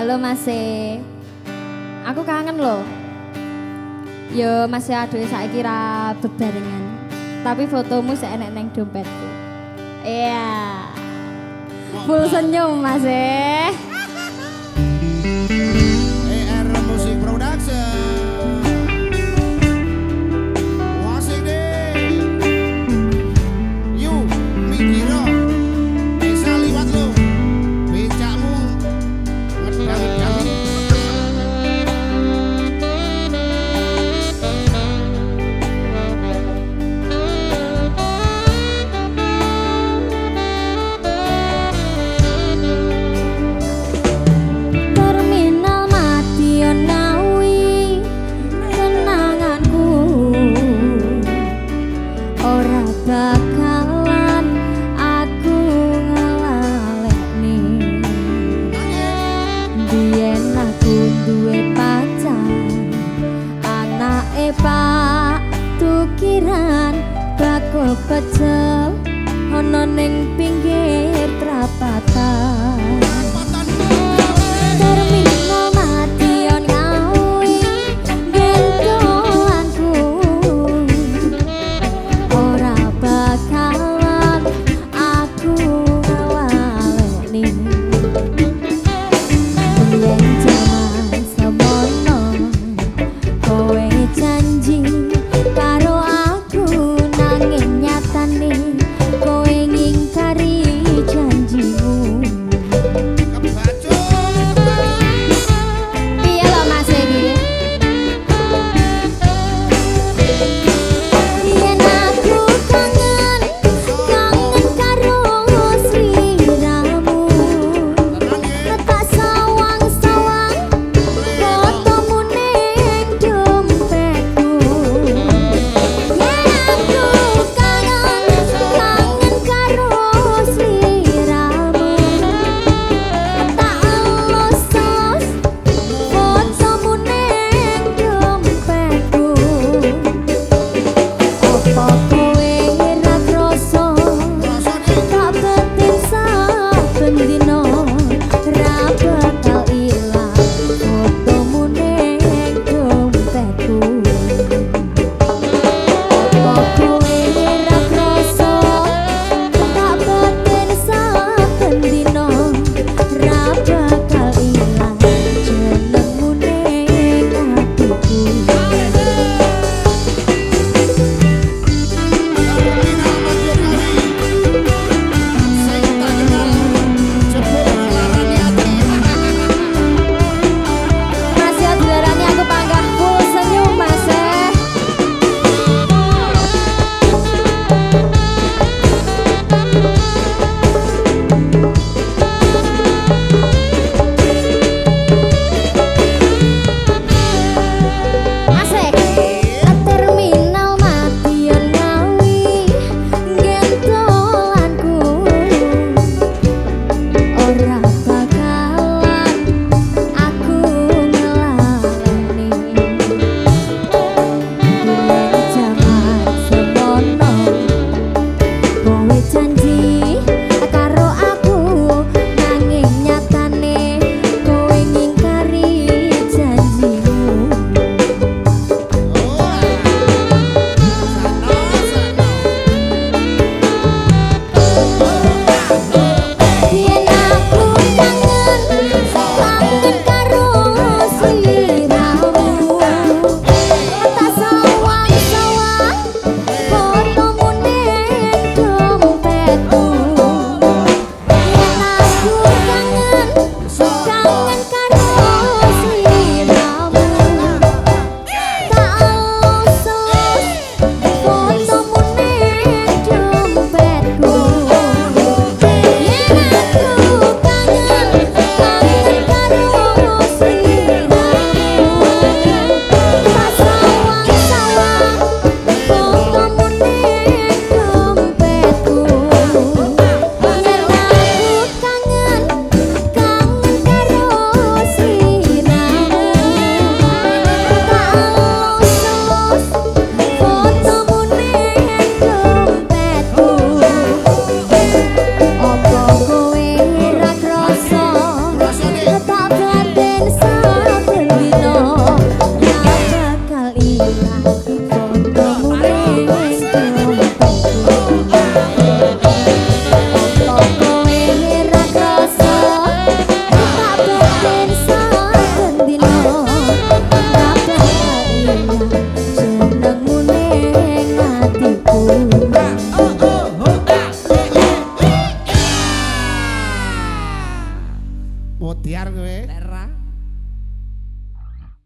Halo Mas e. Aku kangen loh. Yo Mas E aduh saya kira bebarengan. Tapi fotomu seenak neng dompetku. Iya. Yeah. Full senyum Mas e. pecel ana ning pinggir trapatan